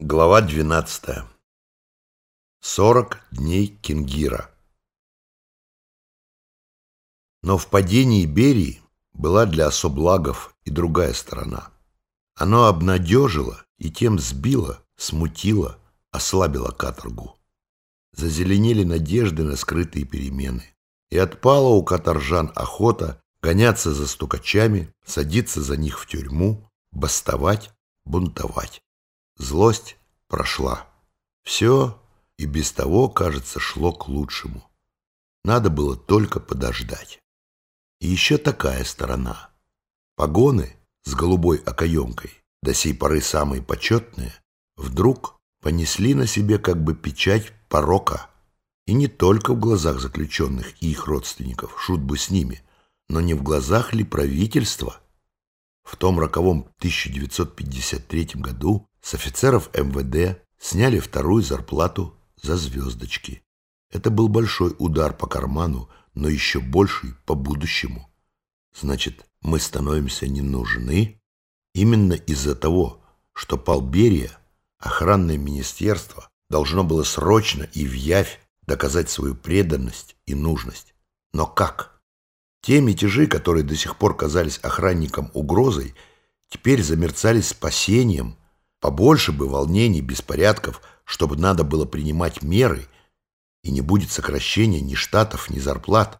Глава 12. 40 дней Кингира. Но в падении Берии была для особлагов и другая сторона. Оно обнадежило и тем сбило, смутило, ослабило каторгу. Зазеленели надежды на скрытые перемены. И отпала у каторжан охота гоняться за стукачами, садиться за них в тюрьму, бастовать, бунтовать. Злость прошла. Все и без того, кажется, шло к лучшему. Надо было только подождать. И еще такая сторона. Погоны с голубой окоемкой, до сей поры самые почетные, вдруг понесли на себе как бы печать порока. И не только в глазах заключенных и их родственников, шут бы с ними, но не в глазах ли правительства – в том роковом 1953 году с офицеров МВД сняли вторую зарплату за звездочки. Это был большой удар по карману, но еще больший по будущему. Значит, мы становимся не нужны именно из-за того, что пал Берия, охранное министерство должно было срочно и в явь доказать свою преданность и нужность. Но как? Те мятежи, которые до сих пор казались охранникам угрозой, теперь замерцали спасением. Побольше бы волнений, беспорядков, чтобы надо было принимать меры, и не будет сокращения ни штатов, ни зарплат.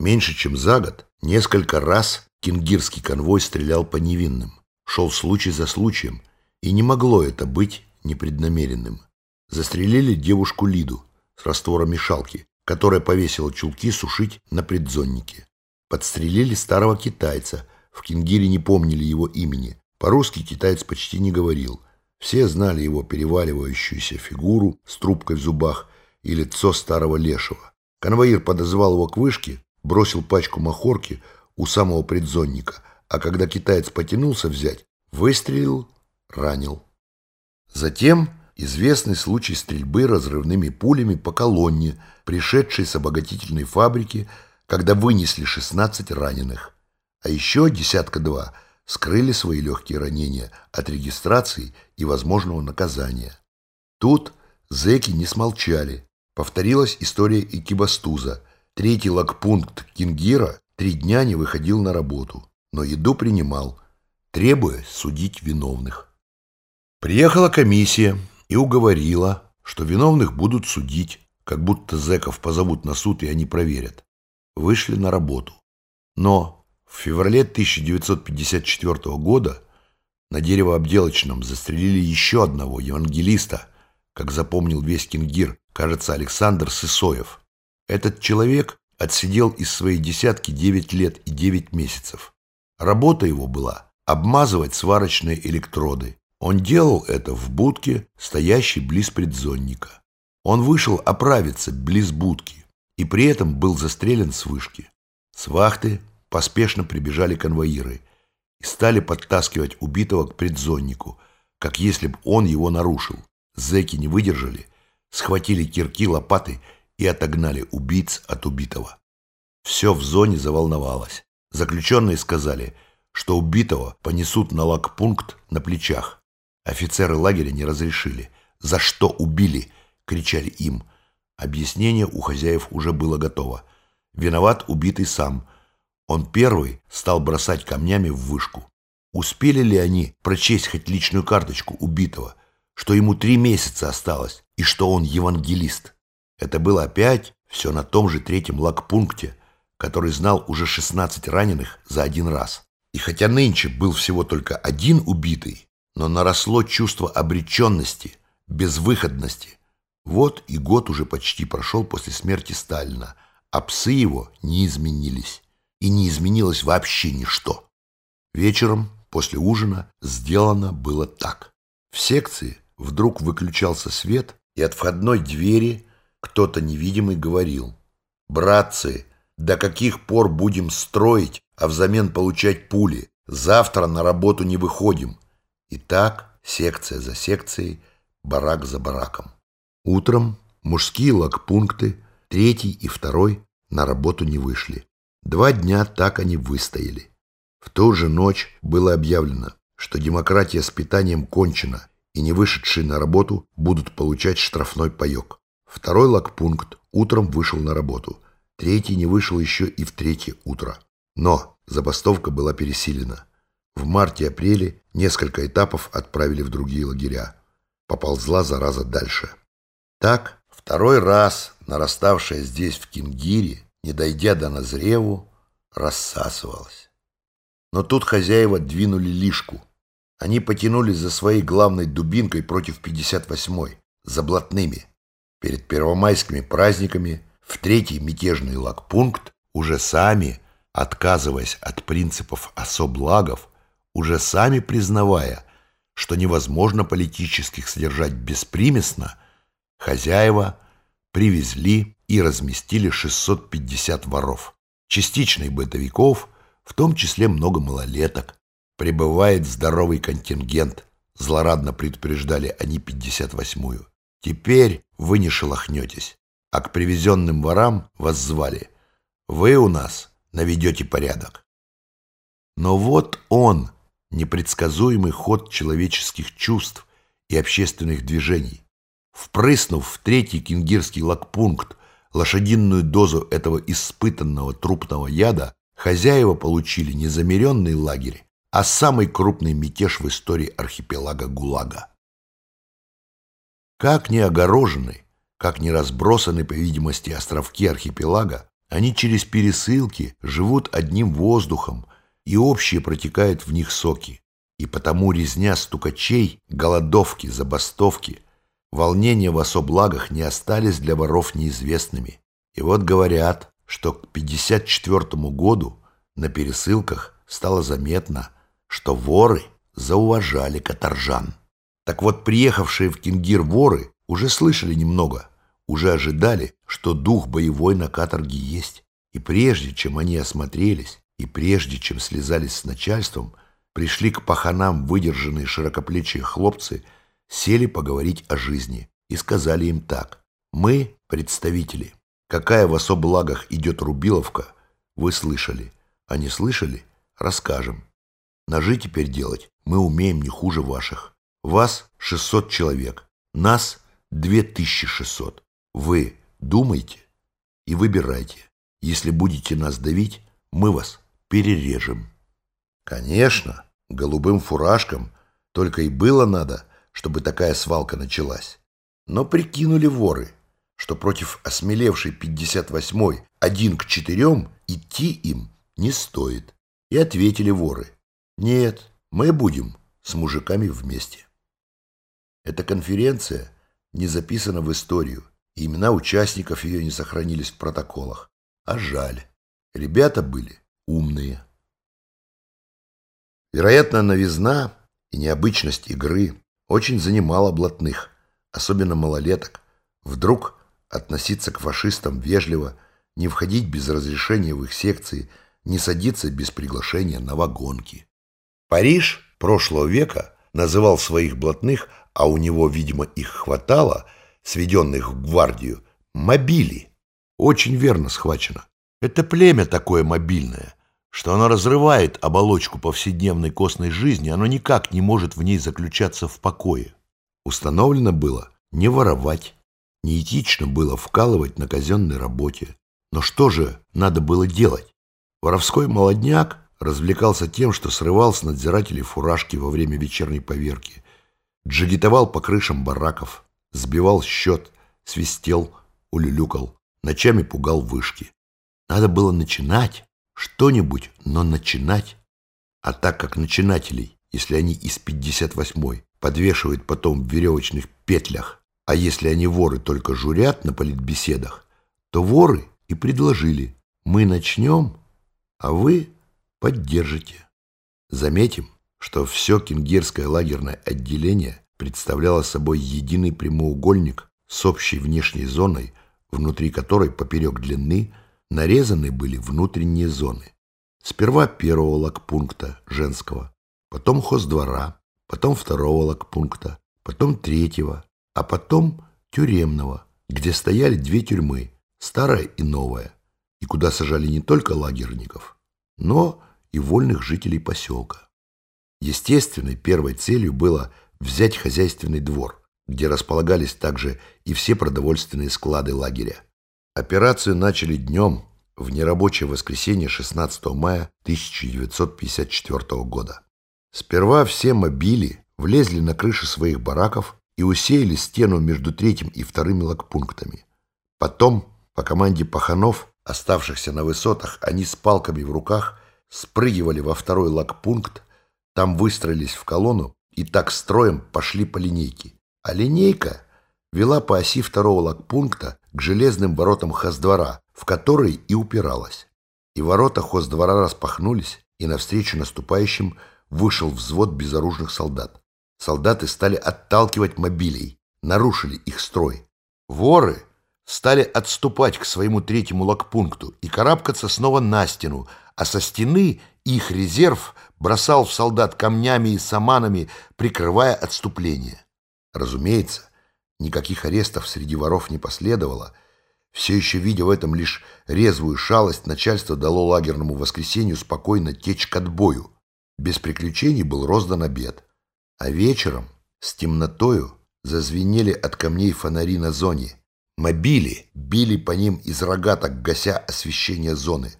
Меньше чем за год несколько раз кингирский конвой стрелял по невинным. Шел случай за случаем, и не могло это быть непреднамеренным. Застрелили девушку Лиду с раствором мешалки, которая повесила чулки сушить на предзоннике. Подстрелили старого китайца. В Кингире не помнили его имени. По-русски китаец почти не говорил. Все знали его переваливающуюся фигуру с трубкой в зубах и лицо старого лешего. Конвоир подозвал его к вышке, бросил пачку махорки у самого предзонника, а когда китаец потянулся взять, выстрелил, ранил. Затем известный случай стрельбы разрывными пулями по колонне, пришедшей с обогатительной фабрики когда вынесли 16 раненых, а еще десятка-два скрыли свои легкие ранения от регистрации и возможного наказания. Тут зэки не смолчали. Повторилась история Икибастуза. Третий лагпункт Кингира три дня не выходил на работу, но еду принимал, требуя судить виновных. Приехала комиссия и уговорила, что виновных будут судить, как будто зэков позовут на суд и они проверят вышли на работу. Но в феврале 1954 года на деревообделочном застрелили еще одного евангелиста, как запомнил весь Кингир, кажется, Александр Сысоев. Этот человек отсидел из своей десятки 9 лет и 9 месяцев. Работа его была обмазывать сварочные электроды. Он делал это в будке, стоящей близ предзонника. Он вышел оправиться близ будки и при этом был застрелен с вышки. С вахты поспешно прибежали конвоиры и стали подтаскивать убитого к предзоннику, как если бы он его нарушил. Зэки не выдержали, схватили кирки, лопаты и отогнали убийц от убитого. Все в зоне заволновалось. Заключенные сказали, что убитого понесут на лагпункт на плечах. Офицеры лагеря не разрешили. «За что убили?» — кричали им – Объяснение у хозяев уже было готово. Виноват убитый сам. Он первый стал бросать камнями в вышку. Успели ли они прочесть хоть личную карточку убитого, что ему три месяца осталось и что он евангелист? Это было опять все на том же третьем лагпункте, который знал уже 16 раненых за один раз. И хотя нынче был всего только один убитый, но наросло чувство обреченности, безвыходности – вот и год уже почти прошел после смерти Сталина, а псы его не изменились. И не изменилось вообще ничто. Вечером, после ужина, сделано было так. В секции вдруг выключался свет, и от входной двери кто-то невидимый говорил. «Братцы, до каких пор будем строить, а взамен получать пули? Завтра на работу не выходим». И так, секция за секцией, барак за бараком. Утром мужские лагпункты, третий и второй, на работу не вышли. Два дня так они выстояли. В ту же ночь было объявлено, что демократия с питанием кончена, и не вышедшие на работу будут получать штрафной паек. Второй лагпункт утром вышел на работу. Третий не вышел еще и в третье утро. Но забастовка была пересилена. В марте-апреле несколько этапов отправили в другие лагеря. Поползла зараза дальше. Так, второй раз нараставшая здесь, в Кингире, не дойдя до Назреву, рассасывалась. Но тут хозяева двинули лишку. Они потянулись за своей главной дубинкой против 58-й, за блатными. Перед первомайскими праздниками в третий мятежный лагпункт уже сами, отказываясь от принципов особлагов, уже сами признавая, что невозможно политических содержать беспримесно, хозяева привезли и разместили 650 воров, частичных бытовиков, в том числе много малолеток. Прибывает здоровый контингент, злорадно предупреждали они 58-ю. Теперь вы не шелохнетесь, а к привезенным ворам вас звали. Вы у нас наведете порядок. Но вот он, непредсказуемый ход человеческих чувств и общественных движений. Впрыснув в третий кингирский лагпункт лошадиную дозу этого испытанного трупного яда, хозяева получили не замеренный лагерь, а самый крупный мятеж в истории архипелага ГУЛАГа. Как не огорожены, как не разбросаны, по видимости, островки архипелага, они через пересылки живут одним воздухом, и общее протекает в них соки. И потому резня стукачей, голодовки, забастовки, волнения в особлагах не остались для воров неизвестными. И вот говорят, что к 54 году на пересылках стало заметно, что воры зауважали каторжан. Так вот, приехавшие в Кингир воры уже слышали немного, уже ожидали, что дух боевой на каторге есть. И прежде чем они осмотрелись, и прежде чем слезались с начальством, пришли к паханам выдержанные широкоплечие хлопцы, сели поговорить о жизни и сказали им так. «Мы, представители, какая в особлагах идет рубиловка, вы слышали, а не слышали, расскажем. Ножи теперь делать мы умеем не хуже ваших. Вас 600 человек, нас 2600. Вы думайте и выбирайте. Если будете нас давить, мы вас перережем. Конечно, голубым фуражкам только и было надо, чтобы такая свалка началась. Но прикинули воры, что против осмелевшей 58-й один к четырем идти им не стоит. И ответили воры. Нет, мы будем с мужиками вместе. Эта конференция не записана в историю, и имена участников ее не сохранились в протоколах. А жаль. Ребята были умные. Вероятно, новизна и необычность игры очень занимала блатных, особенно малолеток. Вдруг относиться к фашистам вежливо, не входить без разрешения в их секции, не садиться без приглашения на вагонки. Париж прошлого века называл своих блатных, а у него, видимо, их хватало, сведенных в гвардию, мобили. Очень верно схвачено. Это племя такое мобильное, что оно разрывает оболочку повседневной костной жизни, оно никак не может в ней заключаться в покое. Установлено было не воровать, неэтично было вкалывать на казенной работе. Но что же надо было делать? Воровской молодняк развлекался тем, что срывал с надзирателей фуражки во время вечерней поверки, джигитовал по крышам бараков, сбивал счет, свистел, улюлюкал, ночами пугал вышки. Надо было начинать что-нибудь, но начинать. А так как начинателей, если они из 58-й, подвешивают потом в веревочных петлях, а если они воры только журят на политбеседах, то воры и предложили «мы начнем, а вы поддержите». Заметим, что все кенгерское лагерное отделение представляло собой единый прямоугольник с общей внешней зоной, внутри которой поперек длины – нарезаны были внутренние зоны. Сперва первого лагпункта, женского, потом хоздвора, потом второго лагпункта, потом третьего, а потом тюремного, где стояли две тюрьмы, старая и новая, и куда сажали не только лагерников, но и вольных жителей поселка. Естественной первой целью было взять хозяйственный двор, где располагались также и все продовольственные склады лагеря. Операцию начали днем в нерабочее воскресенье 16 мая 1954 года. Сперва все мобили влезли на крыши своих бараков и усеяли стену между третьим и вторыми лагпунктами. Потом, по команде паханов, оставшихся на высотах, они с палками в руках спрыгивали во второй лагпункт, там выстроились в колонну и так строем пошли по линейке. А линейка вела по оси второго лагпункта к железным воротам хоздвора, в которые и упиралась. И ворота хоздвора распахнулись, и навстречу наступающим вышел взвод безоружных солдат. Солдаты стали отталкивать мобилей, нарушили их строй. Воры стали отступать к своему третьему лагпункту и карабкаться снова на стену, а со стены их резерв бросал в солдат камнями и саманами, прикрывая отступление. Разумеется, никаких арестов среди воров не последовало. Все еще видя в этом лишь резвую шалость, начальство дало лагерному воскресенью спокойно течь к отбою. Без приключений был роздан обед. А вечером с темнотою зазвенели от камней фонари на зоне. Мобили били по ним из рогаток, гася освещение зоны.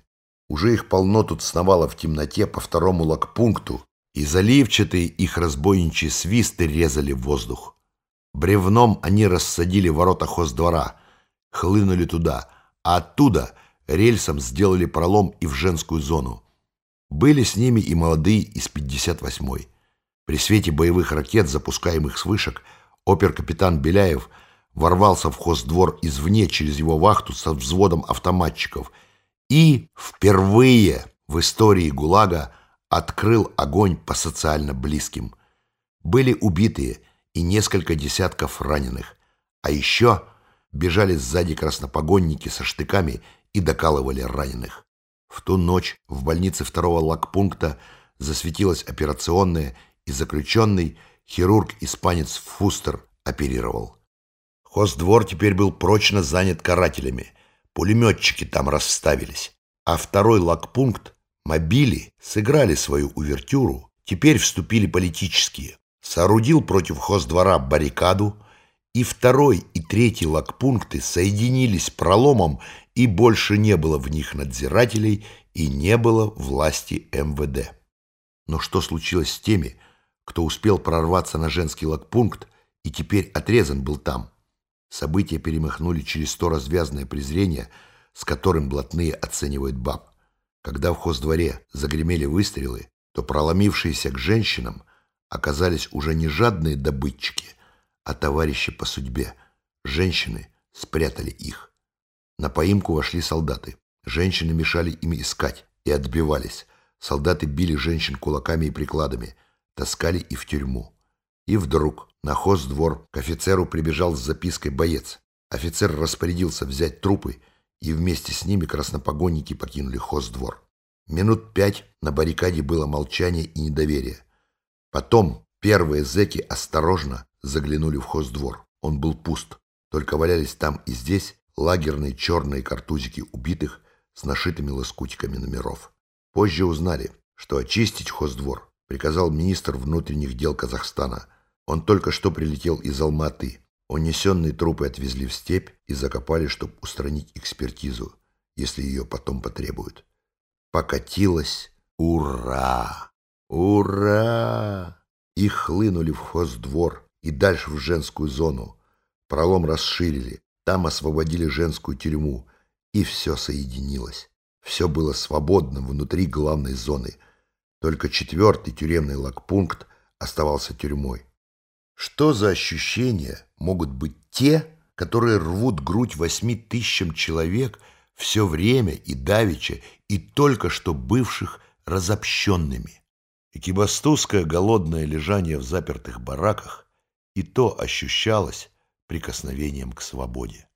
Уже их полно тут сновало в темноте по второму лагпункту, и заливчатые их разбойничьи свисты резали воздух. Бревном они рассадили ворота хоздвора, хлынули туда, а оттуда рельсом сделали пролом и в женскую зону. Были с ними и молодые из 58-й. При свете боевых ракет, запускаемых с вышек, опер-капитан Беляев ворвался в хоздвор извне через его вахту со взводом автоматчиков и впервые в истории ГУЛАГа открыл огонь по социально близким. Были убитые и несколько десятков раненых, а еще бежали сзади краснопогонники со штыками и докалывали раненых. В ту ночь в больнице второго лагпункта засветилась операционная и заключенный хирург-испанец Фустер оперировал. Хоздвор теперь был прочно занят карателями. Пулеметчики там расставились. А второй лагпункт, мобили, сыграли свою увертюру, теперь вступили политические. Соорудил против хоздвора баррикаду, и второй и третий лагпункты соединились проломом, и больше не было в них надзирателей и не было власти МВД. Но что случилось с теми, кто успел прорваться на женский лагпункт и теперь отрезан был там. События перемахнули через то развязное презрение, с которым блатные оценивают баб. Когда в хоздворе загремели выстрелы, то проломившиеся к женщинам оказались уже не жадные добытчики, а товарищи по судьбе. Женщины спрятали их. На поимку вошли солдаты. Женщины мешали им искать и отбивались. Солдаты били женщин кулаками и прикладами таскали и в тюрьму. И вдруг на хоздвор к офицеру прибежал с запиской боец. Офицер распорядился взять трупы, и вместе с ними краснопогонники покинули хоздвор. Минут пять на баррикаде было молчание и недоверие. Потом первые зэки осторожно заглянули в хоздвор. Он был пуст. Только валялись там и здесь лагерные черные картузики убитых с нашитыми лоскутиками номеров. Позже узнали, что очистить хоздвор приказал министр внутренних дел Казахстана. Он только что прилетел из Алматы. Унесенные трупы отвезли в степь и закопали, чтобы устранить экспертизу, если ее потом потребуют. Покатилась «Ура! Ура!» Их хлынули в хоздвор и дальше в женскую зону. Пролом расширили, там освободили женскую тюрьму, и все соединилось. Все было свободно внутри главной зоны – только четвертый тюремный лагпункт оставался тюрьмой. Что за ощущения могут быть те, которые рвут грудь восьми тысячам человек все время и давеча, и только что бывших разобщенными? Экибастузское голодное лежание в запертых бараках и то ощущалось прикосновением к свободе.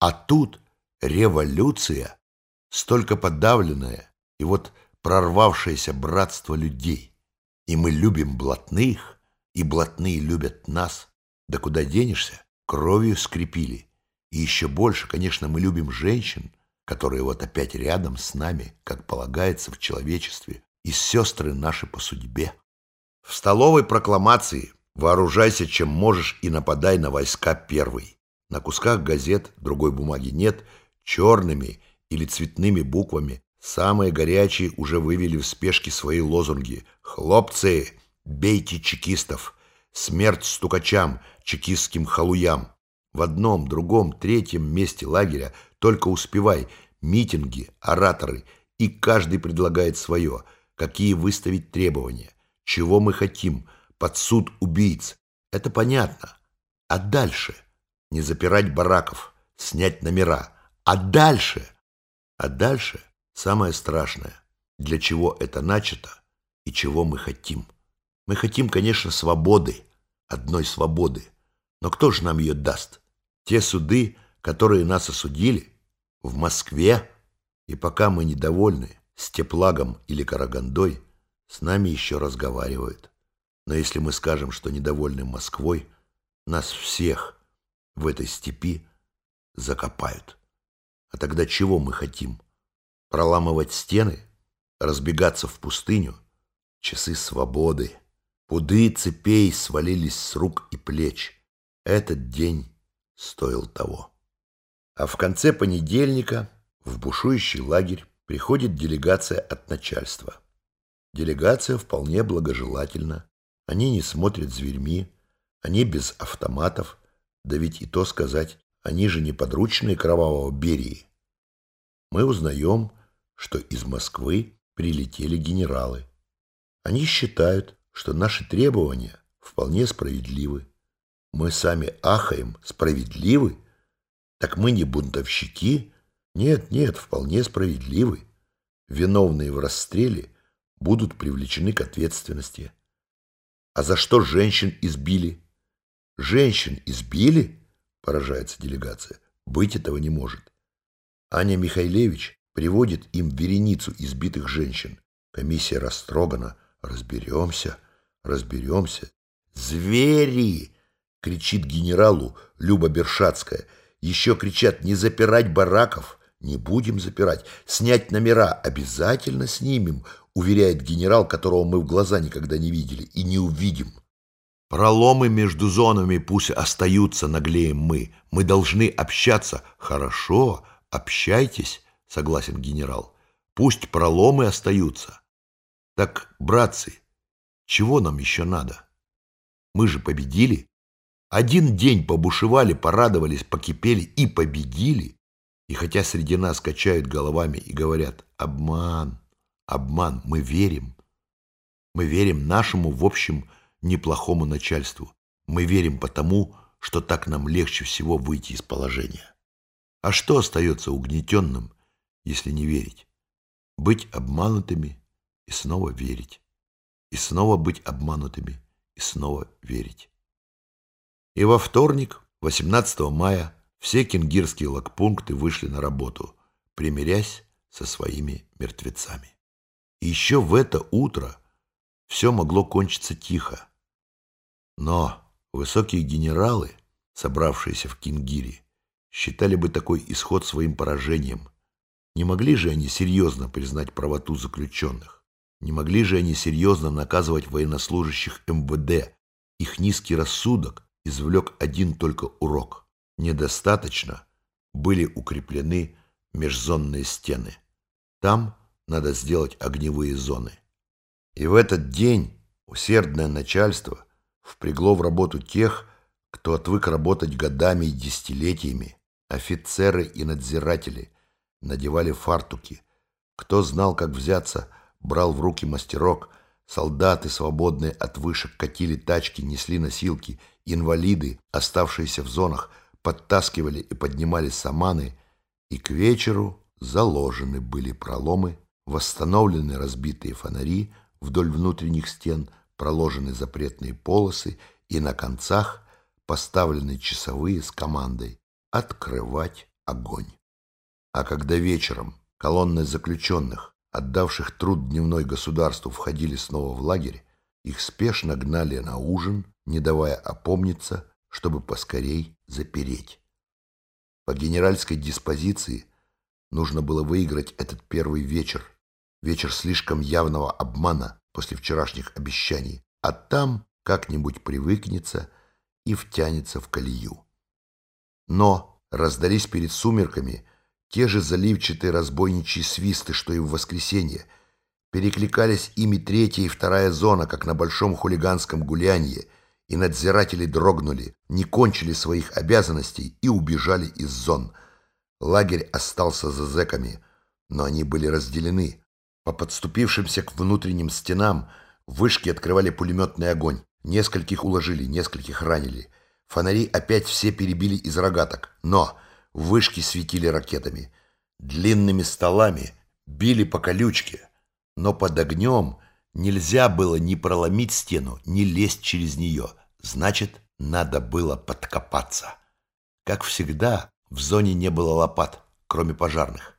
А тут революция, столько подавленная, и вот прорвавшееся братство людей. И мы любим блатных, и блатные любят нас. Да куда денешься? Кровью скрепили. И еще больше, конечно, мы любим женщин, которые вот опять рядом с нами, как полагается в человечестве, и сестры наши по судьбе. В столовой прокламации Вооружайся, чем можешь, и нападай на войска первый. На кусках газет другой бумаги нет, черными или цветными буквами самые горячие уже вывели в спешке свои лозунги. «Хлопцы, бейте чекистов! Смерть стукачам, чекистским халуям!» В одном, другом, третьем месте лагеря только успевай митинги, ораторы, и каждый предлагает свое, какие выставить требования, чего мы хотим, под суд убийц. Это понятно. А дальше? Не запирать бараков, снять номера. А дальше? А дальше самое страшное. Для чего это начато и чего мы хотим. Мы хотим, конечно, свободы, одной свободы. Но кто же нам ее даст? Те суды, которые нас осудили, в Москве, и пока мы недовольны Степлагом или Карагандой, с нами еще разговаривают. Но если мы скажем, что недовольны Москвой, нас всех в этой степи закопают. А тогда чего мы хотим? Проламывать стены? Разбегаться в пустыню? Часы свободы. Пуды цепей свалились с рук и плеч. Этот день стоил того. А в конце понедельника в бушующий лагерь приходит делегация от начальства. Делегация вполне благожелательна. Они не смотрят зверьми, они без автоматов, да ведь и то сказать, они же не подручные кровавого Берии. Мы узнаем, что из Москвы прилетели генералы. Они считают, что наши требования вполне справедливы. Мы сами ахаем, справедливы? Так мы не бунтовщики? Нет, нет, вполне справедливы. Виновные в расстреле будут привлечены к ответственности. А за что женщин избили? Женщин избили? Поражается делегация. Быть этого не может. Аня Михайлевич приводит им вереницу избитых женщин. Комиссия растрогана. Разберемся, разберемся. Звери! кричит генералу Люба Бершацкая. Еще кричат не запирать бараков. Не будем запирать. Снять номера обязательно снимем, уверяет генерал, которого мы в глаза никогда не видели и не увидим. Проломы между зонами пусть остаются, наглеем мы. Мы должны общаться. Хорошо, общайтесь, согласен генерал. Пусть проломы остаются. Так, братцы, чего нам еще надо? Мы же победили. Один день побушевали, порадовались, покипели и победили. И хотя среди нас качают головами и говорят «обман, обман», мы верим. Мы верим нашему, в общем, неплохому начальству. Мы верим потому, что так нам легче всего выйти из положения. А что остается угнетенным, если не верить? Быть обманутыми и снова верить. И снова быть обманутыми и снова верить. И во вторник, 18 мая, все кенгирские лагпункты вышли на работу, примирясь со своими мертвецами. И еще в это утро все могло кончиться тихо. Но высокие генералы, собравшиеся в Кингире, считали бы такой исход своим поражением. Не могли же они серьезно признать правоту заключенных? Не могли же они серьезно наказывать военнослужащих МВД? Их низкий рассудок извлек один только урок. Недостаточно были укреплены межзонные стены. Там надо сделать огневые зоны. И в этот день усердное начальство впрягло в работу тех, кто отвык работать годами и десятилетиями. Офицеры и надзиратели надевали фартуки. Кто знал, как взяться, брал в руки мастерок. Солдаты, свободные от вышек, катили тачки, несли носилки – Инвалиды, оставшиеся в зонах, подтаскивали и поднимали саманы, и к вечеру заложены были проломы, восстановлены разбитые фонари вдоль внутренних стен, проложены запретные полосы и на концах поставлены часовые с командой «Открывать огонь». А когда вечером колонны заключенных, отдавших труд дневной государству, входили снова в лагерь, их спешно гнали на ужин, не давая опомниться, чтобы поскорей запереть. По генеральской диспозиции нужно было выиграть этот первый вечер, вечер слишком явного обмана после вчерашних обещаний, а там как-нибудь привыкнется и втянется в колею. Но раздались перед сумерками те же заливчатые разбойничьи свисты, что и в воскресенье. Перекликались ими третья и вторая зона, как на большом хулиганском гулянье, и надзиратели дрогнули, не кончили своих обязанностей и убежали из зон. Лагерь остался за зэками, но они были разделены. По подступившимся к внутренним стенам вышки открывали пулеметный огонь. Нескольких уложили, нескольких ранили. Фонари опять все перебили из рогаток, но вышки светили ракетами. Длинными столами били по колючке, но под огнем нельзя было ни проломить стену, ни лезть через нее – Значит, надо было подкопаться. Как всегда, в зоне не было лопат, кроме пожарных.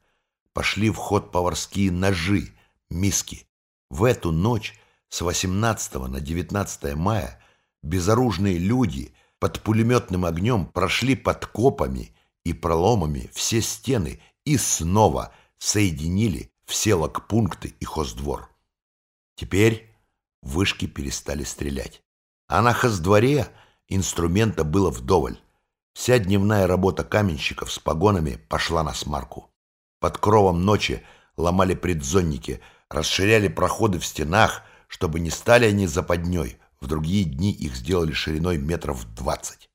Пошли в ход поварские ножи, миски. В эту ночь с 18 на 19 мая безоружные люди под пулеметным огнем прошли под копами и проломами все стены и снова соединили все лагпункты и хоздвор. Теперь вышки перестали стрелять. А на хоздворе инструмента было вдоволь. Вся дневная работа каменщиков с погонами пошла на смарку. Под кровом ночи ломали предзонники, расширяли проходы в стенах, чтобы не стали они западней. В другие дни их сделали шириной метров двадцать.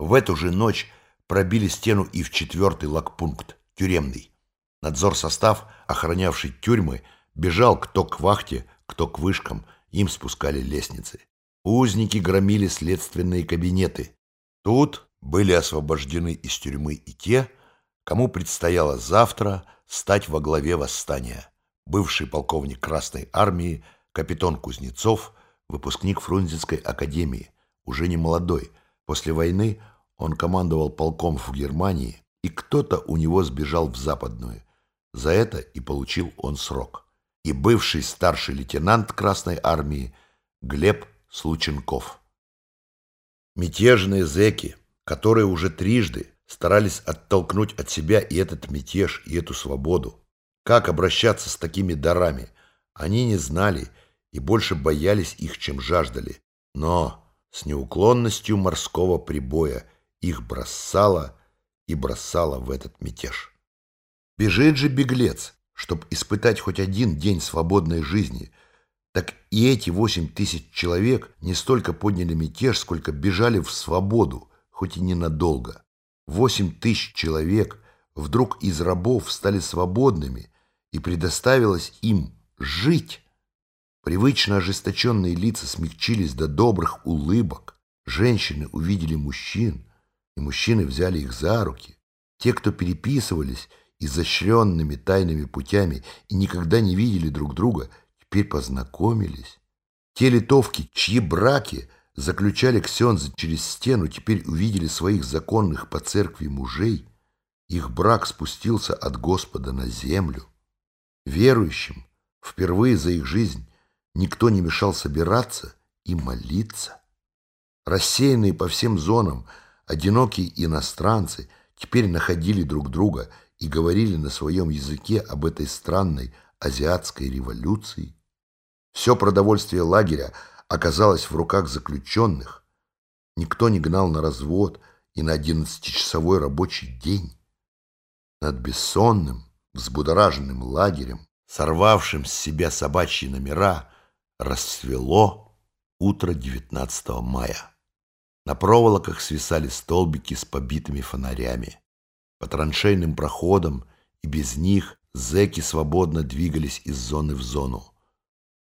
В эту же ночь пробили стену и в четвертый лагпункт, тюремный. Надзор состав, охранявший тюрьмы, бежал кто к вахте, кто к вышкам, им спускали лестницы. Узники громили следственные кабинеты. Тут были освобождены из тюрьмы и те, кому предстояло завтра стать во главе восстания. Бывший полковник Красной Армии, капитан Кузнецов, выпускник Фрунзенской академии, уже не молодой. После войны он командовал полком в Германии, и кто-то у него сбежал в Западную. За это и получил он срок. И бывший старший лейтенант Красной Армии Глеб Слученков. Мятежные зэки, которые уже трижды старались оттолкнуть от себя и этот мятеж, и эту свободу. Как обращаться с такими дарами? Они не знали и больше боялись их, чем жаждали. Но с неуклонностью морского прибоя их бросало и бросало в этот мятеж. Бежит же беглец, чтобы испытать хоть один день свободной жизни – так и эти восемь тысяч человек не столько подняли мятеж, сколько бежали в свободу, хоть и ненадолго. Восемь тысяч человек вдруг из рабов стали свободными, и предоставилось им жить. Привычно ожесточенные лица смягчились до добрых улыбок. Женщины увидели мужчин, и мужчины взяли их за руки. Те, кто переписывались изощренными тайными путями и никогда не видели друг друга, теперь познакомились. Те литовки, чьи браки заключали ксензы через стену, теперь увидели своих законных по церкви мужей. Их брак спустился от Господа на землю. Верующим впервые за их жизнь никто не мешал собираться и молиться. Рассеянные по всем зонам одинокие иностранцы теперь находили друг друга и говорили на своем языке об этой странной азиатской революции. Все продовольствие лагеря оказалось в руках заключенных. Никто не гнал на развод и на одиннадцатичасовой рабочий день. Над бессонным, взбудораженным лагерем, сорвавшим с себя собачьи номера, расцвело утро 19 мая. На проволоках свисали столбики с побитыми фонарями. По траншейным проходам и без них зэки свободно двигались из зоны в зону.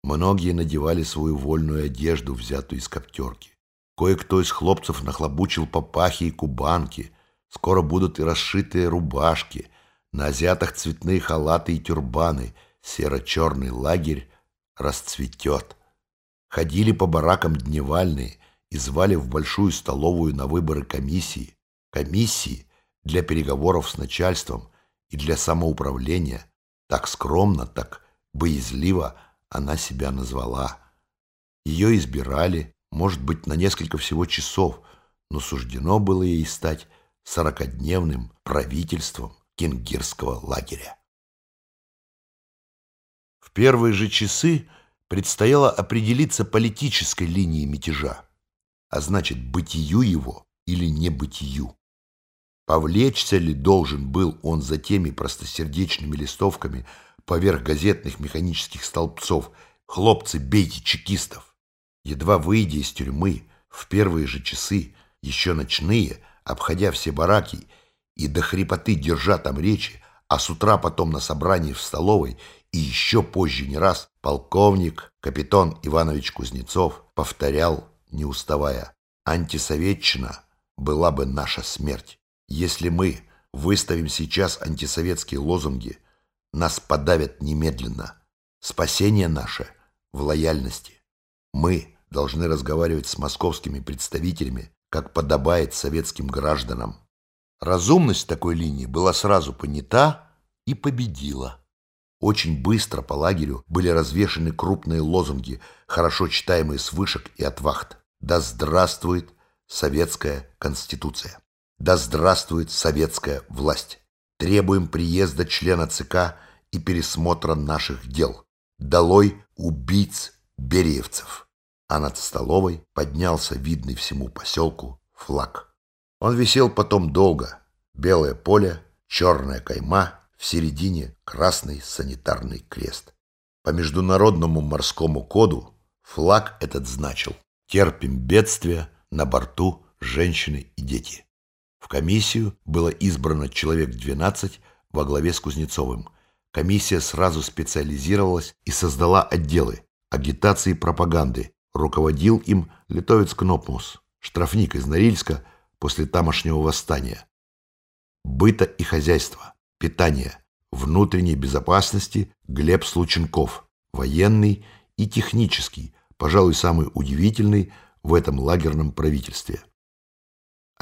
Многие надевали свою вольную одежду, взятую из коптерки. Кое-кто из хлопцев нахлобучил папахи и кубанки. Скоро будут и расшитые рубашки. На азиатах цветные халаты и тюрбаны. Серо-черный лагерь расцветет. Ходили по баракам дневальные и звали в большую столовую на выборы комиссии. Комиссии для переговоров с начальством и для самоуправления. Так скромно, так боязливо – она себя назвала. Ее избирали, может быть, на несколько всего часов, но суждено было ей стать сорокодневным правительством кенгирского лагеря. В первые же часы предстояло определиться политической линией мятежа, а значит, бытию его или небытию. Повлечься ли должен был он за теми простосердечными листовками поверх газетных механических столбцов «Хлопцы, бейте чекистов!» Едва выйдя из тюрьмы, в первые же часы, еще ночные, обходя все бараки и до хрипоты держа там речи, а с утра потом на собрании в столовой и еще позже не раз полковник капитан Иванович Кузнецов повторял, не уставая, «Антисоветчина была бы наша смерть. Если мы выставим сейчас антисоветские лозунги, нас подавят немедленно. Спасение наше в лояльности. Мы должны разговаривать с московскими представителями, как подобает советским гражданам. Разумность такой линии была сразу понята и победила. Очень быстро по лагерю были развешаны крупные лозунги, хорошо читаемые с вышек и от вахт. «Да здравствует Советская Конституция! Да здравствует советская власть! Требуем приезда члена ЦК и пересмотра наших дел. Долой убийц бериевцев!» А над столовой поднялся видный всему поселку флаг. Он висел потом долго. Белое поле, черная кайма, в середине красный санитарный крест. По международному морскому коду флаг этот значил «Терпим бедствия, на борту женщины и дети». В комиссию было избрано человек 12 во главе с Кузнецовым. Комиссия сразу специализировалась и создала отделы агитации и пропаганды. Руководил им литовец Кнопмус, штрафник из Норильска после тамошнего восстания. Быта и хозяйства питания, внутренней безопасности Глеб Слученков, военный и технический, пожалуй, самый удивительный в этом лагерном правительстве.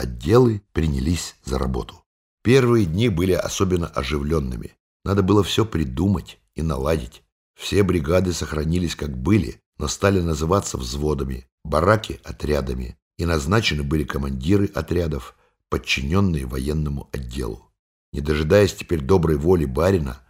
Отделы принялись за работу. Первые дни были особенно оживленными. Надо было все придумать и наладить. Все бригады сохранились как были, но стали называться взводами, бараки – отрядами, и назначены были командиры отрядов, подчиненные военному отделу не дожидаясь теперь доброй воли барина,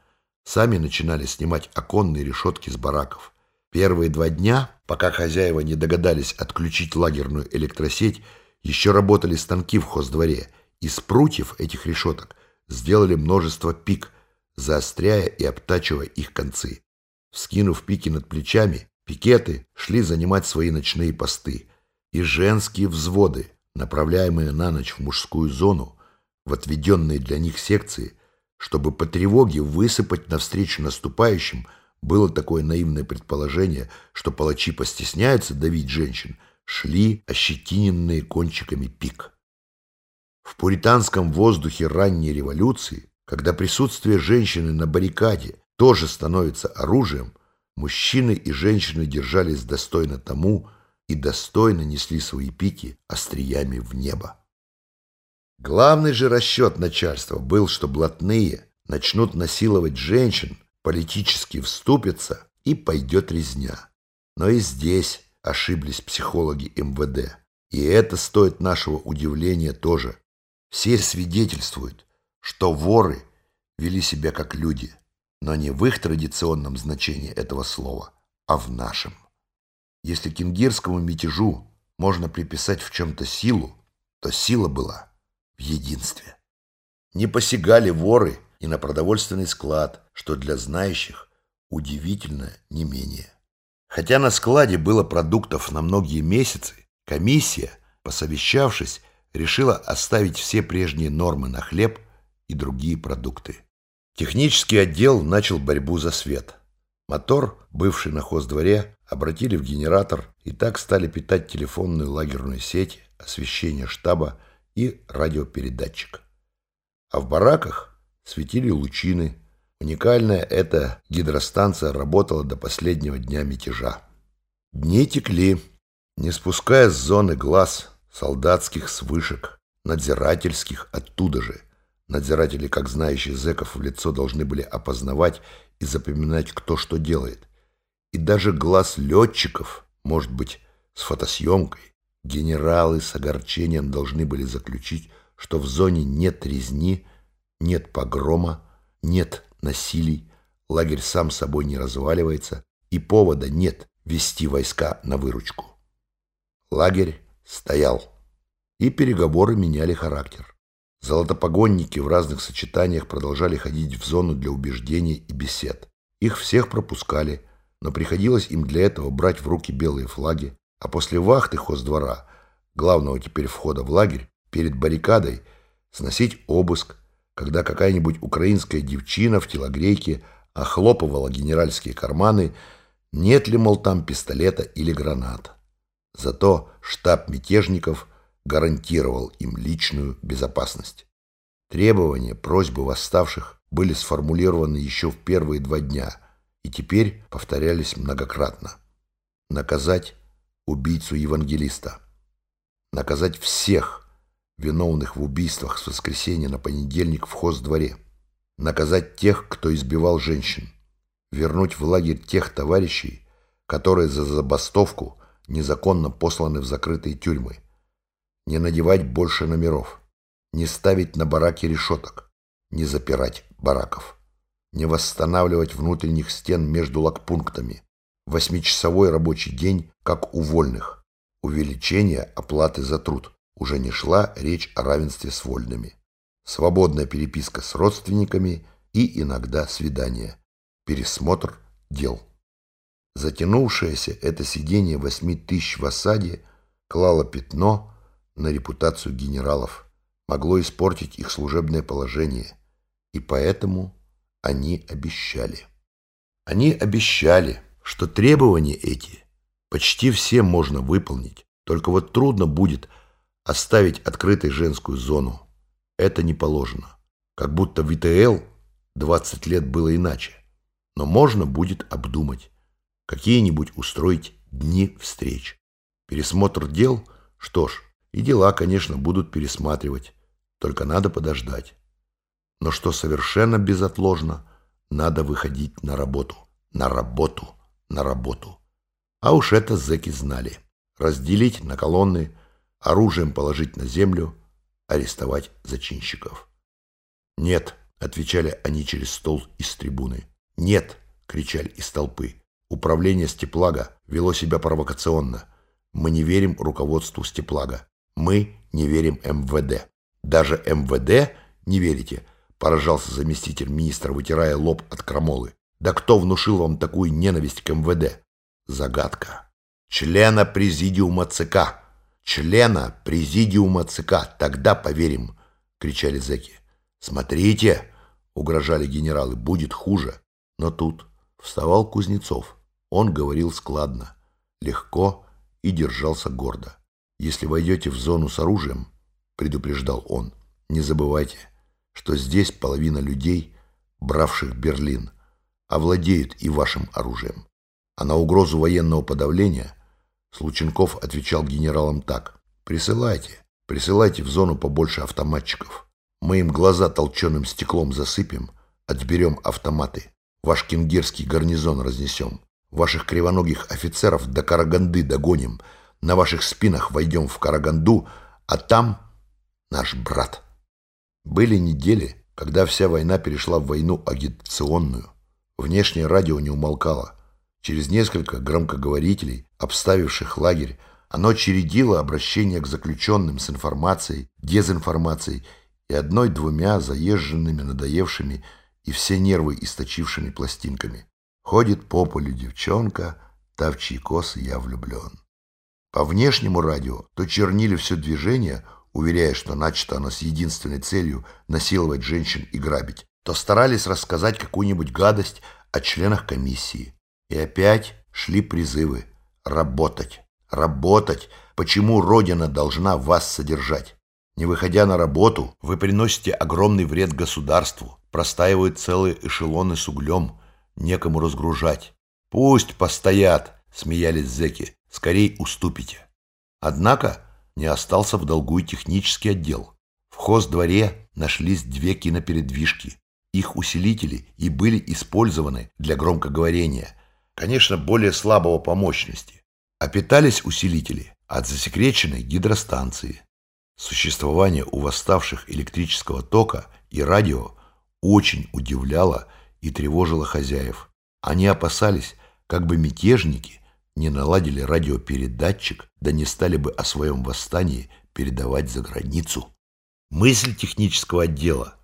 сами начинали снимать оконные решетки с бараков. Первые два дня, пока хозяева не догадались отключить лагерную электросеть, еще работали станки в хоздворе, из прутьев этих решеток сделали множество пик, заостряя и обтачивая их концы. Вскинув пики над плечами, пикеты шли занимать свои ночные посты, и женские взводы, направляемые на ночь в мужскую зону, в отведенные для них секции, чтобы по тревоге высыпать навстречу наступающим, было такое наивное предположение, что палачи постесняются давить женщин, шли ощетиненные кончиками пик. В пуританском воздухе ранней революции, когда присутствие женщины на баррикаде тоже становится оружием, мужчины и женщины держались достойно тому и достойно несли свои пики остриями в небо. Главный же расчет начальства был, что блатные начнут насиловать женщин, политически вступятся и пойдет резня. Но и здесь ошиблись психологи МВД. И это стоит нашего удивления тоже. Все свидетельствуют, что воры вели себя как люди, но не в их традиционном значении этого слова, а в нашем. Если кингирскому мятежу можно приписать в чем-то силу, то сила была – единстве. Не посягали воры и на продовольственный склад, что для знающих удивительно не менее. Хотя на складе было продуктов на многие месяцы, комиссия, посовещавшись, решила оставить все прежние нормы на хлеб и другие продукты. Технический отдел начал борьбу за свет. Мотор, бывший на хоздворе, обратили в генератор и так стали питать телефонную лагерную сеть, освещение штаба и радиопередатчик. А в бараках светили лучины. Уникальная эта гидростанция работала до последнего дня мятежа. Дни текли, не спуская с зоны глаз солдатских с вышек, надзирательских оттуда же. Надзиратели, как знающие зэков в лицо, должны были опознавать и запоминать, кто что делает. И даже глаз летчиков, может быть, с фотосъемкой, Генералы с огорчением должны были заключить, что в зоне нет резни, нет погрома, нет насилий, лагерь сам собой не разваливается, и повода нет вести войска на выручку. Лагерь стоял, и переговоры меняли характер. Золотопогонники в разных сочетаниях продолжали ходить в зону для убеждений и бесед. Их всех пропускали, но приходилось им для этого брать в руки белые флаги, а после вахты хоздвора, главного теперь входа в лагерь, перед баррикадой сносить обыск, когда какая-нибудь украинская девчина в телогрейке охлопывала генеральские карманы, нет ли, мол, там пистолета или граната. Зато штаб мятежников гарантировал им личную безопасность. Требования, просьбы восставших были сформулированы еще в первые два дня и теперь повторялись многократно. Наказать убийцу евангелиста. Наказать всех, виновных в убийствах с воскресенья на понедельник в хоздворе. Наказать тех, кто избивал женщин. Вернуть в лагерь тех товарищей, которые за забастовку незаконно посланы в закрытые тюрьмы. Не надевать больше номеров. Не ставить на бараки решеток. Не запирать бараков. Не восстанавливать внутренних стен между лагпунктами. Восьмичасовой рабочий день, как у вольных. Увеличение оплаты за труд. Уже не шла речь о равенстве с вольными. Свободная переписка с родственниками и иногда свидания. Пересмотр дел. Затянувшееся это сидение восьми тысяч в осаде клало пятно на репутацию генералов, могло испортить их служебное положение, и поэтому они обещали. Они обещали, что требования эти почти все можно выполнить, только вот трудно будет оставить открытой женскую зону. Это не положено. Как будто в ИТЛ 20 лет было иначе. Но можно будет обдумать какие-нибудь устроить дни встреч. Пересмотр дел, что ж, и дела, конечно, будут пересматривать, только надо подождать. Но что совершенно безотложно, надо выходить на работу, на работу, на работу. А уж это зэки знали. Разделить на колонны, оружием положить на землю, арестовать зачинщиков. «Нет», — отвечали они через стол из трибуны. «Нет», — кричали из толпы. Управление Степлага вело себя провокационно. Мы не верим руководству Степлага. Мы не верим МВД. Даже МВД не верите? Поражался заместитель министра, вытирая лоб от крамолы. Да кто внушил вам такую ненависть к МВД? Загадка. Члена президиума ЦК. Члена президиума ЦК. Тогда поверим, кричали зэки. Смотрите, угрожали генералы, будет хуже. Но тут вставал Кузнецов. Он говорил складно, легко и держался гордо. «Если войдете в зону с оружием, — предупреждал он, — не забывайте, что здесь половина людей, бравших Берлин, овладеют и вашим оружием. А на угрозу военного подавления Слученков отвечал генералам так. «Присылайте, присылайте в зону побольше автоматчиков. Мы им глаза толченым стеклом засыпем, отберем автоматы. Ваш кенгерский гарнизон разнесем. Ваших кривоногих офицеров до Караганды догоним, на ваших спинах войдем в Караганду, а там наш брат. Были недели, когда вся война перешла в войну агитационную. Внешнее радио не умолкало. Через несколько громкоговорителей, обставивших лагерь, оно чередило обращение к заключенным с информацией, дезинформацией и одной-двумя заезженными, надоевшими и все нервы источившими пластинками. Ходит по полю девчонка, та в чьи косы я влюблен. По внешнему радио то чернили все движение, уверяя, что начато оно с единственной целью насиловать женщин и грабить, то старались рассказать какую-нибудь гадость о членах комиссии. И опять шли призывы работать, работать, почему Родина должна вас содержать. Не выходя на работу, вы приносите огромный вред государству, простаивают целые эшелоны с углем – некому разгружать. Пусть постоят, смеялись зэки, скорей уступите. Однако не остался в долгу и технический отдел. В хоздворе нашлись две кинопередвижки. Их усилители и были использованы для громкоговорения, конечно, более слабого по мощности. А питались усилители от засекреченной гидростанции. Существование у восставших электрического тока и радио очень удивляло и тревожило хозяев. Они опасались, как бы мятежники не наладили радиопередатчик, да не стали бы о своем восстании передавать за границу. Мысль технического отдела,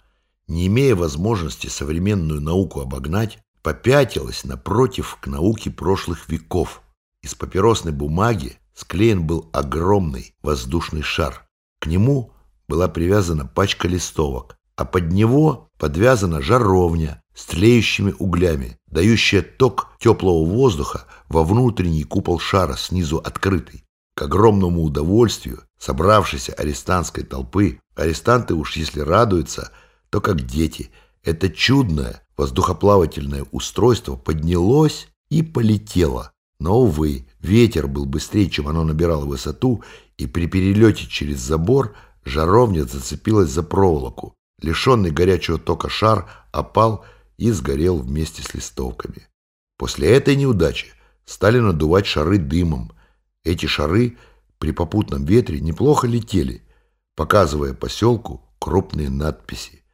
не имея возможности современную науку обогнать, попятилась напротив к науке прошлых веков. Из папиросной бумаги склеен был огромный воздушный шар. К нему была привязана пачка листовок, а под него подвязана жаровня с тлеющими углями, дающая ток теплого воздуха во внутренний купол шара снизу открытый. К огромному удовольствию собравшейся арестантской толпы, арестанты уж если радуются, то как дети. Это чудное воздухоплавательное устройство поднялось и полетело. Но, увы, ветер был быстрее, чем оно набирало высоту, и при перелете через забор жаровня зацепилась за проволоку. Лишенный горячего тока шар опал и сгорел вместе с листовками. После этой неудачи стали надувать шары дымом. Эти шары при попутном ветре неплохо летели, показывая поселку крупные надписи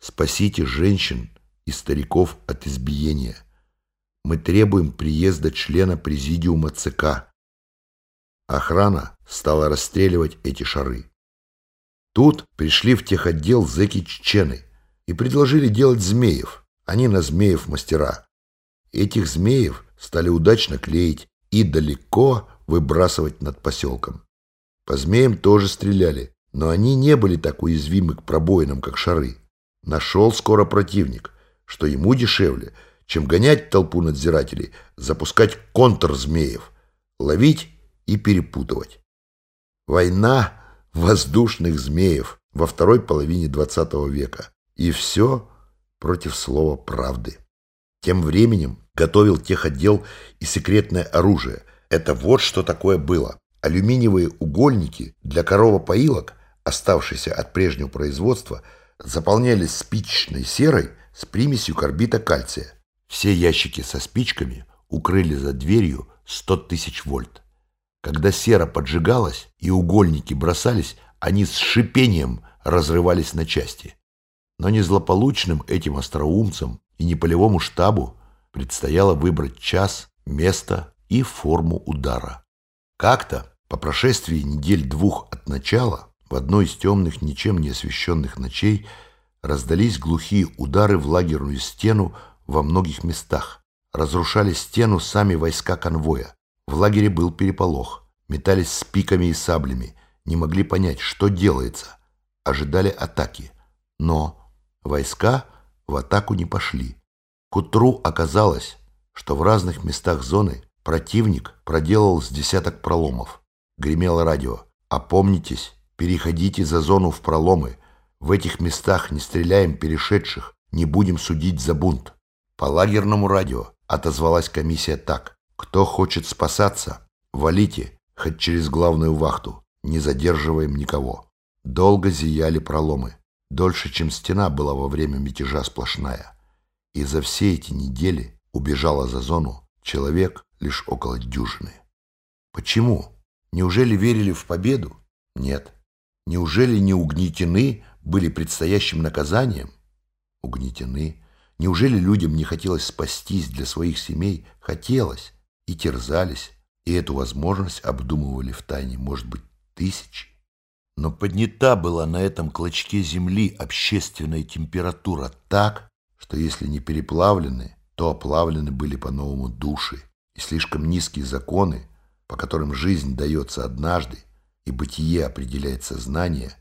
«Спасите женщин и стариков от избиения». Мы требуем приезда члена президиума ЦК. Охрана стала расстреливать эти шары. Тут пришли в техотдел зэки-чечены и предложили делать змеев. Они на змеев мастера. Этих змеев стали удачно клеить и далеко выбрасывать над поселком. По змеям тоже стреляли, но они не были так уязвимы к пробоинам, как шары. Нашел скоро противник, что ему дешевле – чем гонять толпу надзирателей, запускать контрзмеев, ловить и перепутывать. Война воздушных змеев во второй половине XX века. И все против слова правды. Тем временем готовил техотдел и секретное оружие. Это вот что такое было. Алюминиевые угольники для коровопоилок, оставшиеся от прежнего производства, заполнялись спичечной серой с примесью карбита кальция. Все ящики со спичками укрыли за дверью 100 тысяч вольт. Когда сера поджигалась и угольники бросались, они с шипением разрывались на части. Но не злополучным этим остроумцам и не полевому штабу предстояло выбрать час, место и форму удара. Как-то, по прошествии недель двух от начала, в одной из темных, ничем не освещенных ночей раздались глухие удары в лагерную стену во многих местах. Разрушали стену сами войска конвоя. В лагере был переполох. Метались с пиками и саблями. Не могли понять, что делается. Ожидали атаки. Но войска в атаку не пошли. К утру оказалось, что в разных местах зоны противник проделал с десяток проломов. Гремело радио. «Опомнитесь, переходите за зону в проломы. В этих местах не стреляем перешедших, не будем судить за бунт». По лагерному радио отозвалась комиссия так. Кто хочет спасаться, валите, хоть через главную вахту, не задерживаем никого. Долго зияли проломы. Дольше, чем стена была во время мятежа сплошная. И за все эти недели убежало за зону человек лишь около дюжины. Почему? Неужели верили в победу? Нет. Неужели не угнетены были предстоящим наказанием? Угнетены. Неужели людям не хотелось спастись для своих семей? Хотелось. И терзались. И эту возможность обдумывали в тайне, может быть, тысячи. Но поднята была на этом клочке земли общественная температура так, что если не переплавлены, то оплавлены были по-новому души. И слишком низкие законы, по которым жизнь дается однажды, и бытие определяет сознание,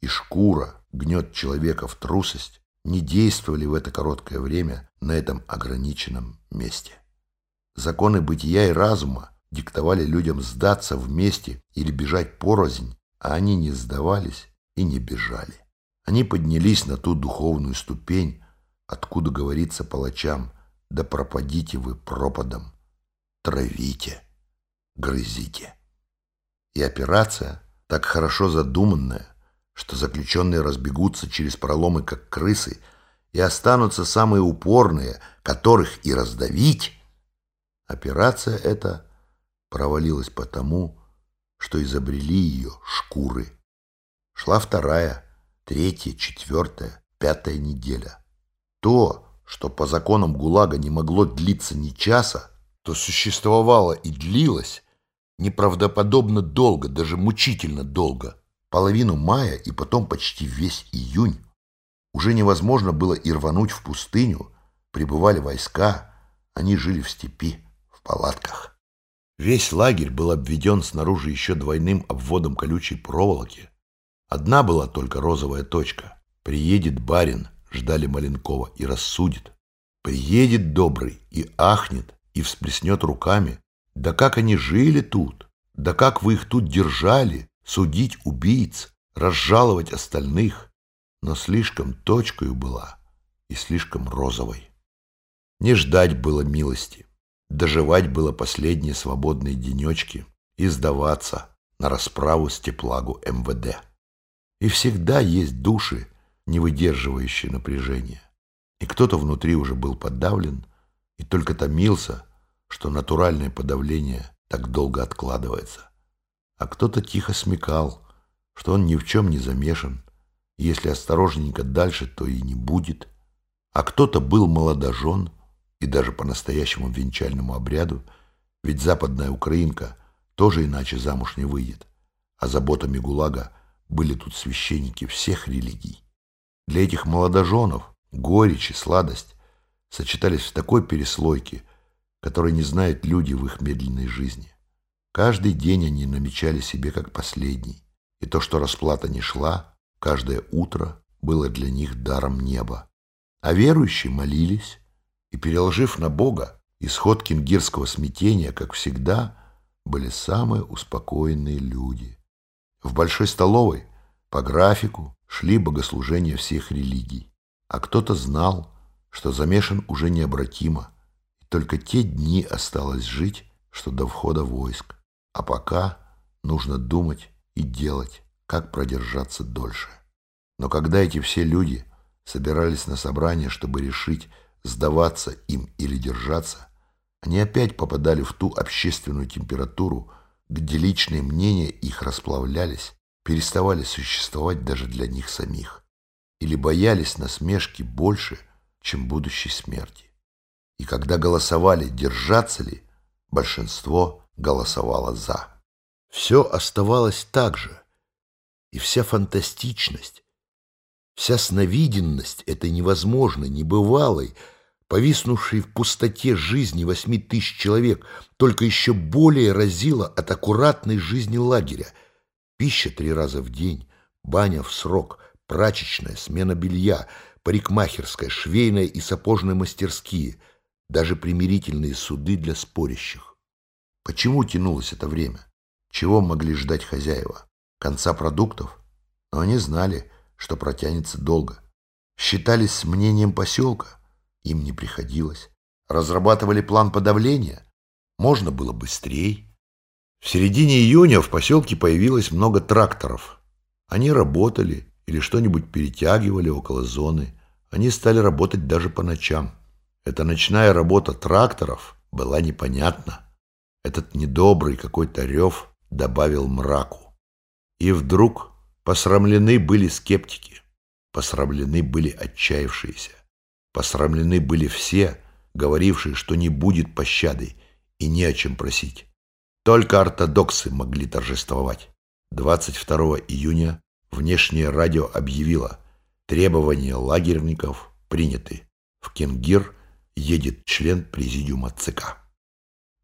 и шкура гнет человека в трусость, не действовали в это короткое время на этом ограниченном месте. Законы бытия и разума диктовали людям сдаться вместе или бежать порознь, а они не сдавались и не бежали. Они поднялись на ту духовную ступень, откуда говорится палачам «Да пропадите вы пропадом, травите, грызите». И операция, так хорошо задуманная, что заключенные разбегутся через проломы, как крысы, и останутся самые упорные, которых и раздавить. Операция эта провалилась потому, что изобрели ее шкуры. Шла вторая, третья, четвертая, пятая неделя. То, что по законам ГУЛАГа не могло длиться ни часа, что существовало и длилось неправдоподобно долго, даже мучительно долго, половину мая и потом почти весь июнь. Уже невозможно было и рвануть в пустыню, прибывали войска, они жили в степи, в палатках. Весь лагерь был обведен снаружи еще двойным обводом колючей проволоки. Одна была только розовая точка. Приедет барин, ждали Маленкова, и рассудит. Приедет добрый и ахнет, и всплеснет руками. Да как они жили тут? Да как вы их тут держали? Судить убийц, разжаловать остальных. Но слишком точкою была и слишком розовой. Не ждать было милости. Доживать было последние свободные денечки и сдаваться на расправу с теплагу МВД. И всегда есть души, не выдерживающие напряжения. И кто-то внутри уже был подавлен и только томился, что натуральное подавление так долго откладывается. А кто-то тихо смекал, что он ни в чем не замешан, если осторожненько дальше, то и не будет. А кто-то был молодожен и даже по настоящему венчальному обряду, ведь западная украинка тоже иначе замуж не выйдет, а заботами ГУЛАГа были тут священники всех религий. Для этих молодоженов горечь и сладость сочетались в такой переслойке, которой не знают люди в их медленной жизни. Каждый день они намечали себе как последний, и то, что расплата не шла, каждое утро было для них даром неба. А верующие молились, и, переложив на Бога, исход кенгирского смятения, как всегда, были самые успокоенные люди. В большой столовой по графику шли богослужения всех религий, а кто-то знал, что замешан уже необратимо, только те дни осталось жить, что до входа войск, а пока нужно думать и делать, как продержаться дольше. Но когда эти все люди собирались на собрание, чтобы решить, сдаваться им или держаться, они опять попадали в ту общественную температуру, где личные мнения их расплавлялись, переставали существовать даже для них самих, или боялись насмешки больше, чем будущей смерти. И когда голосовали, держаться ли, большинство голосовало «за». Все оставалось так же, и вся фантастичность, вся сновиденность этой невозможной, небывалой, повиснувшей в пустоте жизни восьми тысяч человек, только еще более разила от аккуратной жизни лагеря. Пища три раза в день, баня в срок, прачечная, смена белья, парикмахерская, швейная и сапожные мастерские, даже примирительные суды для спорящих. Почему тянулось это время? Чего могли ждать хозяева? Конца продуктов? Но они знали, что протянется долго. Считались с мнением поселка. Им не приходилось. Разрабатывали план подавления. Можно было быстрее. В середине июня в поселке появилось много тракторов. Они работали или что-нибудь перетягивали около зоны. Они стали работать даже по ночам. Эта ночная работа тракторов была непонятна. Этот недобрый какой-то рев добавил мраку. И вдруг посрамлены были скептики, посрамлены были отчаявшиеся. Посрамлены были все, говорившие, что не будет пощады и не о чем просить. Только ортодоксы могли торжествовать. 22 июня внешнее радио объявило, требования лагерников приняты. В Кенгир едет член президиума ЦК.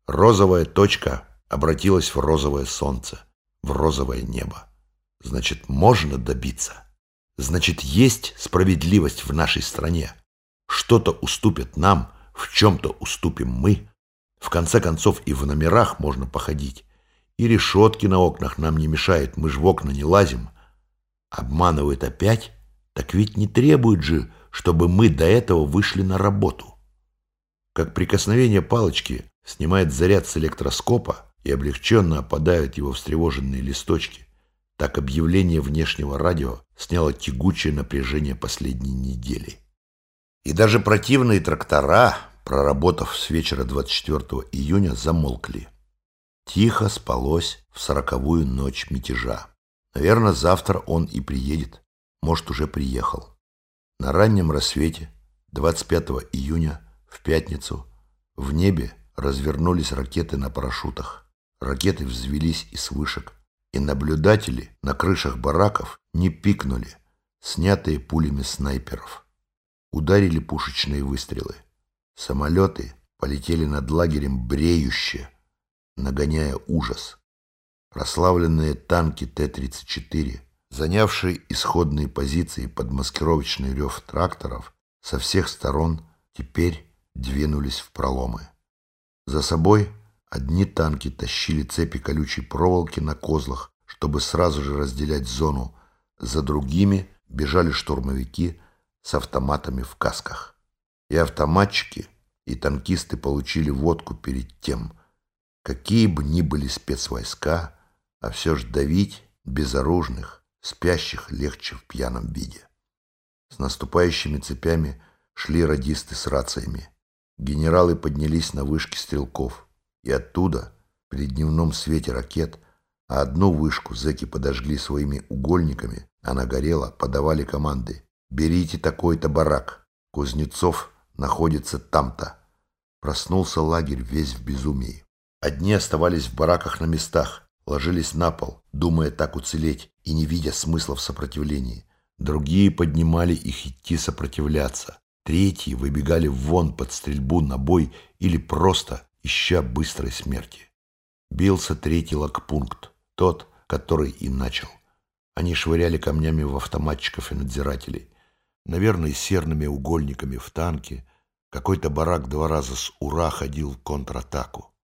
Розовая точка обратилась в розовое солнце, в розовое небо. Значит, можно добиться. Значит, есть справедливость в нашей стране что-то уступят нам, в чем-то уступим мы. В конце концов и в номерах можно походить. И решетки на окнах нам не мешают, мы ж в окна не лазим. Обманывают опять? Так ведь не требуют же, чтобы мы до этого вышли на работу. Как прикосновение палочки снимает заряд с электроскопа и облегченно опадают его встревоженные листочки, так объявление внешнего радио сняло тягучее напряжение последней недели. И даже противные трактора, проработав с вечера 24 июня, замолкли. Тихо спалось в сороковую ночь мятежа. Наверное, завтра он и приедет. Может, уже приехал. На раннем рассвете 25 июня в пятницу в небе развернулись ракеты на парашютах. Ракеты взвелись из вышек, и наблюдатели на крышах бараков не пикнули, снятые пулями снайперов. Ударили пушечные выстрелы. Самолеты полетели над лагерем бреюще, нагоняя ужас. Прославленные танки Т-34, занявшие исходные позиции под маскировочный рев тракторов, со всех сторон теперь двинулись в проломы. За собой одни танки тащили цепи колючей проволоки на козлах, чтобы сразу же разделять зону. За другими бежали штурмовики с автоматами в касках. И автоматчики, и танкисты получили водку перед тем, какие бы ни были спецвойска, а все же давить безоружных, спящих легче в пьяном виде. С наступающими цепями шли радисты с рациями. Генералы поднялись на вышки стрелков, и оттуда, при дневном свете ракет, а одну вышку зэки подожгли своими угольниками, она горела, подавали команды. «Берите такой-то барак! Кузнецов находится там-то!» Проснулся лагерь весь в безумии. Одни оставались в бараках на местах, ложились на пол, думая так уцелеть и не видя смысла в сопротивлении. Другие поднимали их идти сопротивляться. Третьи выбегали вон под стрельбу на бой или просто ища быстрой смерти. Бился третий лагпункт, тот, который и начал. Они швыряли камнями в автоматчиков и надзирателей. Наверное, серными угольниками в танки. Какой-то барак два раза с ура ходил в контратаку.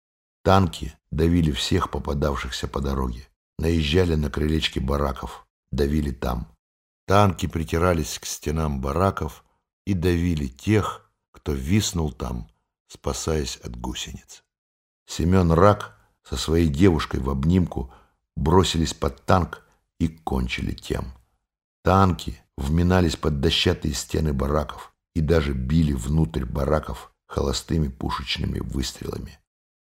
Танки давили всех попадавшихся по дороге. Наезжали на крылечки бараков, давили там. Танки притирались к стенам бараков, и давили тех, кто виснул там, спасаясь от гусениц. Семен Рак со своей девушкой в обнимку бросились под танк и кончили тем. Танки вминались под дощатые стены бараков и даже били внутрь бараков холостыми пушечными выстрелами.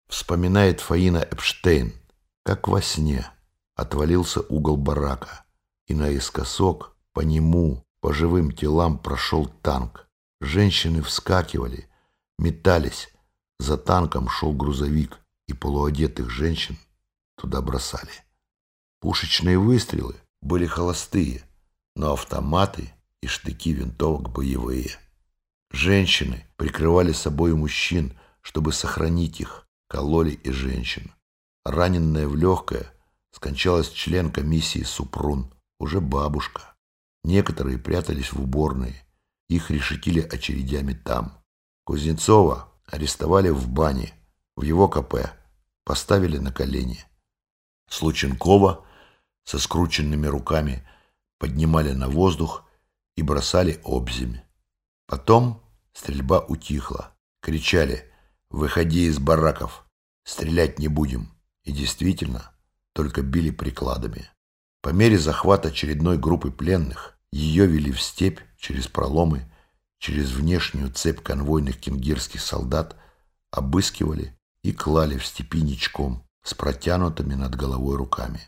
Вспоминает Фаина Эпштейн, как во сне отвалился угол барака, и наискосок по нему по живым телам прошел танк. Женщины вскакивали, метались. За танком шел грузовик, и полуодетых женщин туда бросали. Пушечные выстрелы были холостые, но автоматы и штыки винтовок боевые. Женщины прикрывали собой мужчин, чтобы сохранить их, кололи и женщин. Раненная в легкое скончалась член комиссии Супрун, уже бабушка. Некоторые прятались в уборной. Их решетили очередями там. Кузнецова арестовали в бане, в его КП, поставили на колени. Слученкова со скрученными руками поднимали на воздух и бросали обземь. Потом стрельба утихла. Кричали «Выходи из бараков! Стрелять не будем!» И действительно, только били прикладами. По мере захвата очередной группы пленных ее вели в степь через проломы, через внешнюю цепь конвойных кенгирских солдат, обыскивали и клали в степи ничком с протянутыми над головой руками.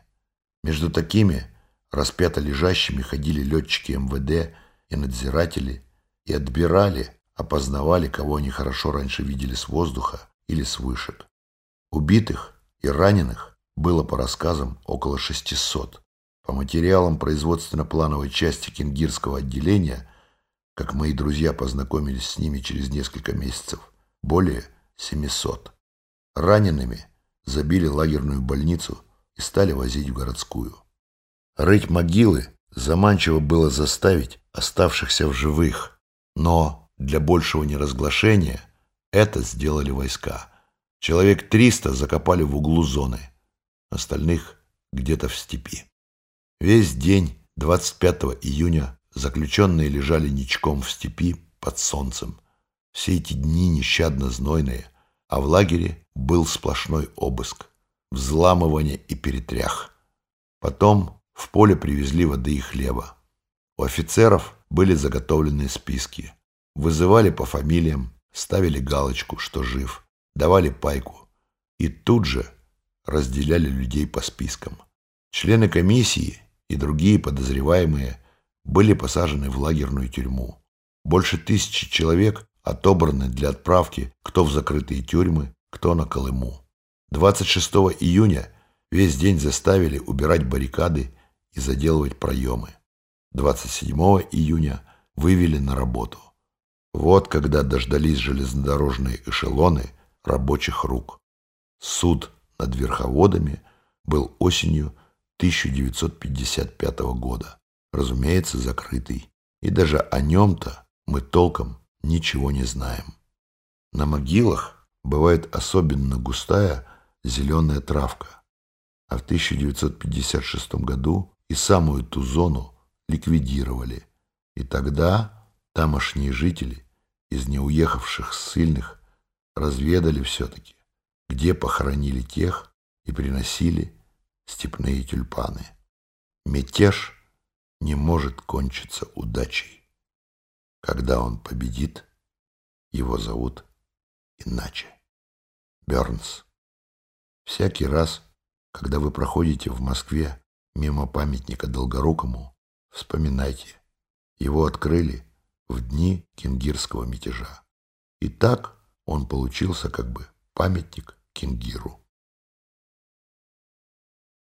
Между такими распято лежащими ходили летчики МВД и надзиратели и отбирали, опознавали, кого они хорошо раньше видели с воздуха или с вышек. Убитых и раненых было по рассказам около 600. По материалам производственно-плановой части кенгирского отделения, как мои друзья познакомились с ними через несколько месяцев, более 700. Ранеными забили лагерную больницу и стали возить в городскую. Рыть могилы заманчиво было заставить оставшихся в живых, но для большего неразглашения это сделали войска. Человек 300 закопали в углу зоны, остальных где-то в степи. Весь день 25 июня заключенные лежали ничком в степи под солнцем. Все эти дни нещадно знойные, а в лагере был сплошной обыск, взламывание и перетрях. Потом в поле привезли воды и хлеба. У офицеров были заготовленные списки. Вызывали по фамилиям, ставили галочку, что жив, давали пайку. И тут же разделяли людей по спискам. Члены комиссии и другие подозреваемые были посажены в лагерную тюрьму. Больше тысячи человек отобраны для отправки кто в закрытые тюрьмы, кто на Колыму. 26 июня весь день заставили убирать баррикады и заделывать проемы. 27 июня вывели на работу. Вот когда дождались железнодорожные эшелоны рабочих рук. Суд над верховодами был осенью 1955 года, разумеется, закрытый. И даже о нем-то мы толком ничего не знаем. На могилах бывает особенно густая зеленая травка. А в 1956 году и самую ту зону ликвидировали. И тогда тамошние жители из неуехавших ссыльных разведали все-таки, где похоронили тех и приносили степные тюльпаны. Мятеж не может кончиться удачей. Когда он победит, его зовут иначе. Бернс. Всякий раз, когда вы проходите в Москве мимо памятника Долгорукому, вспоминайте, его открыли в дни кингирского мятежа. И так он получился как бы памятник Кингиру.